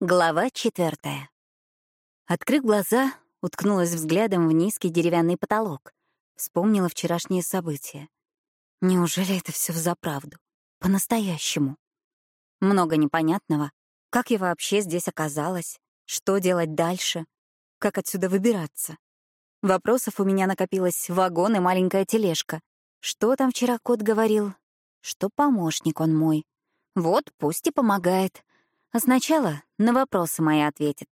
Глава четвертая. Открыв глаза, уткнулась взглядом в низкий деревянный потолок. Вспомнила вчерашние события. Неужели это все взаправду? По-настоящему? Много непонятного. Как я вообще здесь оказалась? Что делать дальше? Как отсюда выбираться? Вопросов у меня накопилось вагон и маленькая тележка. Что там вчера кот говорил? Что помощник он мой. Вот пусть и помогает. А сначала на вопросы мои ответит.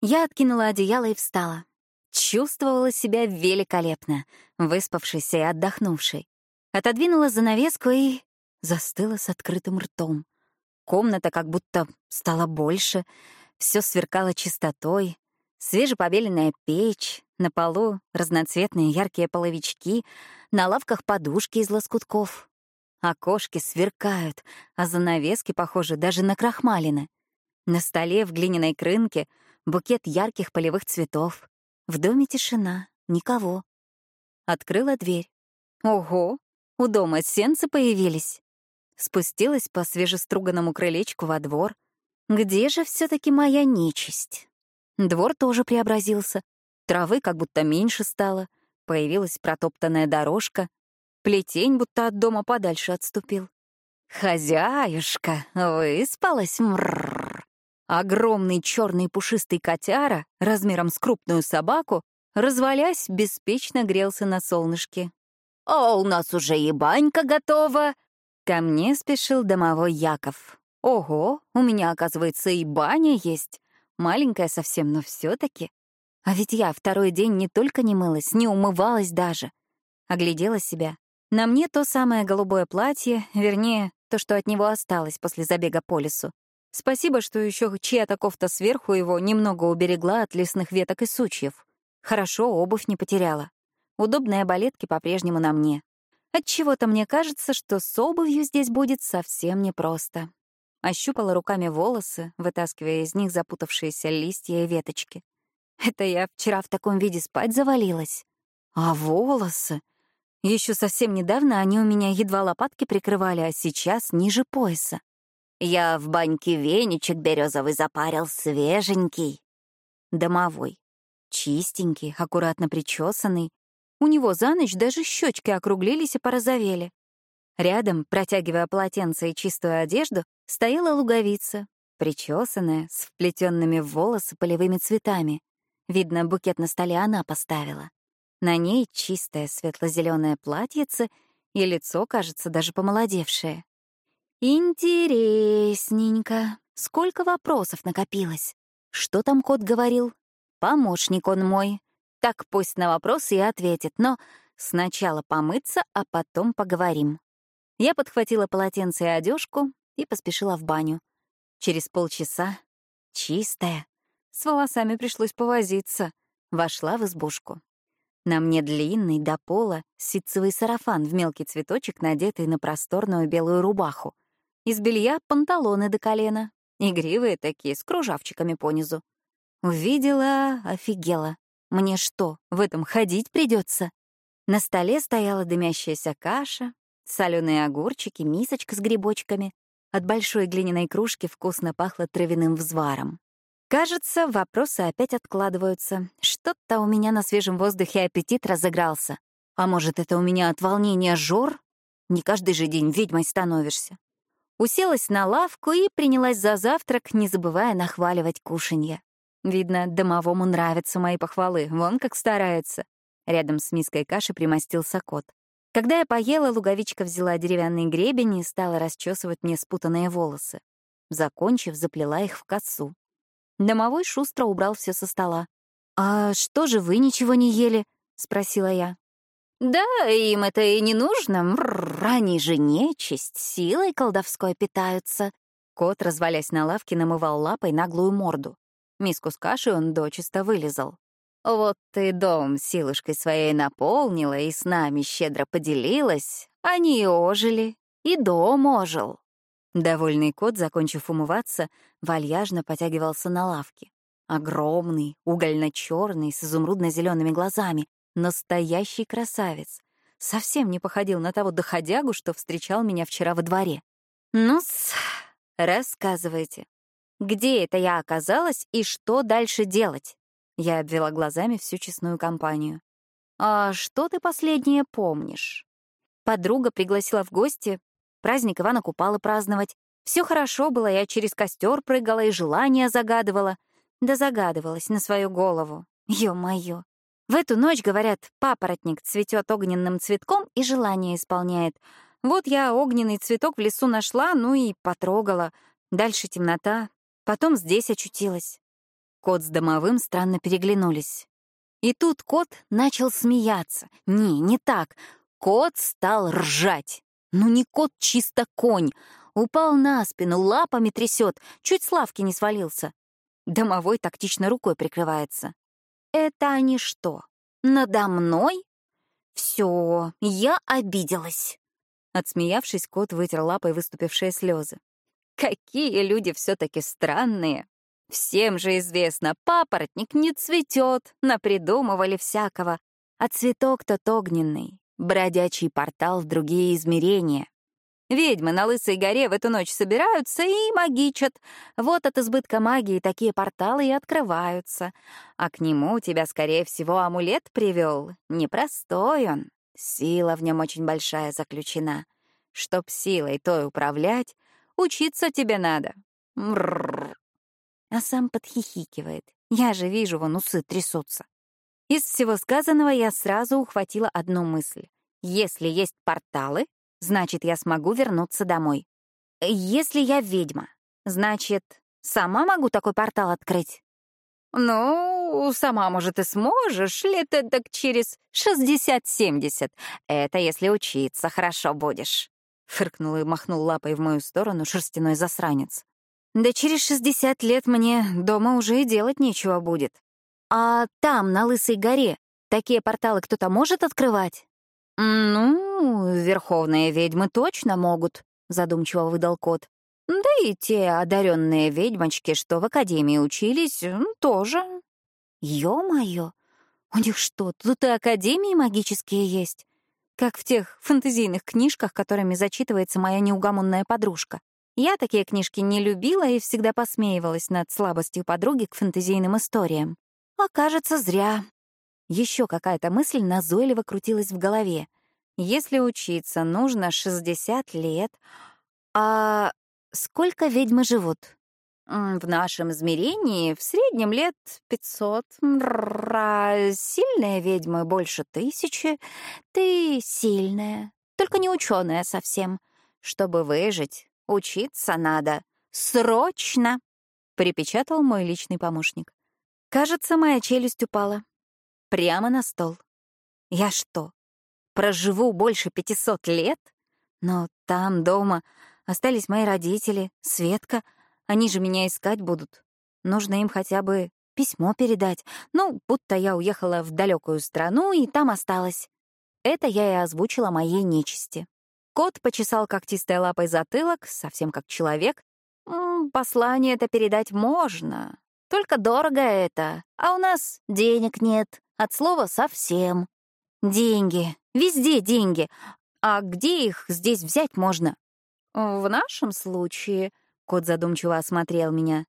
Я откинула одеяло и встала. Чувствовала себя великолепно, выспавшейся и отдохнувшей. Отодвинула занавеску и застыла с открытым ртом. Комната как будто стала больше, все сверкало чистотой, свежепобеленная печь, на полу разноцветные яркие половички, на лавках подушки из лоскутков, Окошки сверкают, а занавески похожи даже на крахмалины. На столе в глиняной крынке букет ярких полевых цветов. В доме тишина, никого. Открыла дверь. Ого, у дома сенцы появились. Спустилась по свежеструганному крылечку во двор. Где же все таки моя нечисть? Двор тоже преобразился. Травы как будто меньше стало. Появилась протоптанная дорожка. Плетень будто от дома подальше отступил. «Хозяюшка, выспалась, мрррр!» Огромный черный пушистый котяра, размером с крупную собаку, развалясь, беспечно грелся на солнышке. «А у нас уже и банька готова!» Ко мне спешил домовой Яков. «Ого, у меня, оказывается, и баня есть. Маленькая совсем, но все таки А ведь я второй день не только не мылась, не умывалась даже. Оглядела себя. На мне то самое голубое платье, вернее, то, что от него осталось после забега по лесу. Спасибо, что еще чья-то кофта сверху его немного уберегла от лесных веток и сучьев. Хорошо, обувь не потеряла. Удобные балетки по-прежнему на мне. Отчего-то мне кажется, что с обувью здесь будет совсем непросто. Ощупала руками волосы, вытаскивая из них запутавшиеся листья и веточки. Это я вчера в таком виде спать завалилась. А волосы? Еще совсем недавно они у меня едва лопатки прикрывали, а сейчас ниже пояса. Я в баньке веничек березовый запарил, свеженький. Домовой. Чистенький, аккуратно причесанный. У него за ночь даже щечки округлились и порозовели. Рядом, протягивая полотенце и чистую одежду, стояла луговица, причесанная, с вплетенными в волосы полевыми цветами. Видно, букет на столе она поставила. На ней чистое светло-зеленое платьице, и лицо, кажется, даже помолодевшее. Интересненько. Сколько вопросов накопилось. Что там кот говорил? Помощник он мой. Так пусть на вопросы и ответит, но сначала помыться, а потом поговорим. Я подхватила полотенце и одежку и поспешила в баню. Через полчаса, чистая, с волосами пришлось повозиться, вошла в избушку. На мне длинный до пола ситцевый сарафан в мелкий цветочек, надетый на просторную белую рубаху. Из белья панталоны до колена, игривые такие, с кружавчиками понизу. Увидела, офигела. Мне что, в этом ходить придется? На столе стояла дымящаяся каша, соленые огурчики, мисочка с грибочками. От большой глиняной кружки вкусно пахло травяным взваром. Кажется, вопросы опять откладываются. Что-то у меня на свежем воздухе аппетит разыгрался. А может, это у меня от волнения жор? Не каждый же день ведьмой становишься. Уселась на лавку и принялась за завтрак, не забывая нахваливать кушанье. Видно, домовому нравятся мои похвалы, вон как старается. Рядом с миской каши примостился кот. Когда я поела, луговичка взяла деревянный гребень и стала расчесывать мне спутанные волосы. Закончив, заплела их в косу. Домовой шустро убрал все со стола. «А что же вы ничего не ели?» — спросила я. «Да, им это и не нужно. Мррр, они же нечисть, силой колдовской питаются». Кот, развалясь на лавке, намывал лапой наглую морду. Миску с кашей он дочисто вылезал. «Вот ты дом силушкой своей наполнила и с нами щедро поделилась. Они ожили, и дом ожил». Довольный кот, закончив умываться, вальяжно потягивался на лавке. Огромный, угольно-черный, с изумрудно-зелеными глазами. Настоящий красавец. Совсем не походил на того доходягу, что встречал меня вчера во дворе. ну рассказывайте. Где это я оказалась и что дальше делать? Я обвела глазами всю честную компанию. «А что ты последнее помнишь?» Подруга пригласила в гости, праздник Ивана Купала праздновать. Все хорошо было, я через костер прыгала и желания загадывала. Да загадывалась на свою голову. Ё-моё. В эту ночь, говорят, папоротник цветет огненным цветком и желание исполняет. Вот я огненный цветок в лесу нашла, ну и потрогала. Дальше темнота. Потом здесь очутилась. Кот с домовым странно переглянулись. И тут кот начал смеяться. Не, не так. Кот стал ржать. Ну не кот, чисто конь. Упал на спину, лапами трясет, чуть с лавки не свалился. Домовой тактично рукой прикрывается. Это они что, надо мной? Все, я обиделась. Отсмеявшись, кот вытер лапой выступившие слезы. Какие люди все-таки странные. Всем же известно, папоротник не цветет, напридумывали всякого. А цветок тот огненный, бродячий портал в другие измерения. Ведьмы на Лысой горе в эту ночь собираются и магичат. Вот от избытка магии такие порталы и открываются. А к нему тебя, скорее всего, амулет привел. Непростой он. Сила в нем очень большая заключена. Чтоб силой той управлять, учиться тебе надо. Мрррр. А сам подхихикивает. Я же вижу, вон усы трясутся. Из всего сказанного я сразу ухватила одну мысль. Если есть порталы, значит, я смогу вернуться домой. Если я ведьма, значит, сама могу такой портал открыть? Ну, сама, может, и сможешь, лет так через 60-70. Это если учиться хорошо будешь. Фыркнул и махнул лапой в мою сторону шерстяной засранец. Да через 60 лет мне дома уже и делать нечего будет. А там, на Лысой горе, такие порталы кто-то может открывать? Ну, верховные ведьмы точно могут, задумчиво выдал кот. Да и те одаренные ведьмочки, что в академии учились, тоже. Ё-моё, у них что, тут и академии магические есть? Как в тех фэнтезийных книжках, которыми зачитывается моя неугомонная подружка. Я такие книжки не любила и всегда посмеивалась над слабостью подруги к фэнтезийным историям. Окажется, зря. Еще какая-то мысль назойливо крутилась в голове. Если учиться нужно 60 лет, а сколько ведьмы живут? В нашем измерении в среднем лет 500. А сильные ведьмы больше тысячи. Ты сильная, только не ученая совсем. Чтобы выжить, учиться надо. Срочно! Припечатал мой личный помощник. Кажется, моя челюсть упала. Прямо на стол. Я что, проживу больше пятисот лет? Но там, дома, остались мои родители, Светка. Они же меня искать будут. Нужно им хотя бы письмо передать. Ну, будто я уехала в далекую страну и там осталась. Это я и озвучила моей нечисти. Кот почесал когтистой лапой затылок, совсем как человек. Послание это передать можно, только дорого это, а у нас денег нет, от слова совсем. Деньги, везде деньги. А где их здесь взять можно? В нашем случае, кот задумчиво осмотрел меня,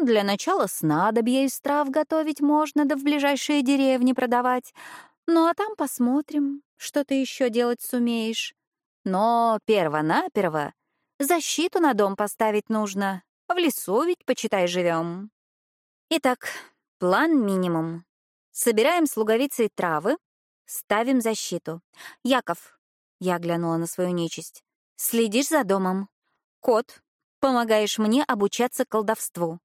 для начала снадобья из трав готовить можно, да в ближайшие деревни продавать. Ну а там посмотрим, что ты еще делать сумеешь. Но перво-наперво защиту на дом поставить нужно. В лесу ведь, почитай, живем. Итак, план минимум. Собираем с луговицей травы, ставим защиту. Яков, я глянула на свою нечисть, следишь за домом. Кот, помогаешь мне обучаться колдовству.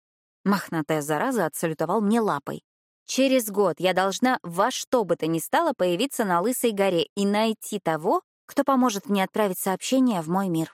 Мохнатая зараза отсалютовал мне лапой. Через год я должна во что бы то ни стало появиться на Лысой горе и найти того, кто поможет мне отправить сообщение в мой мир.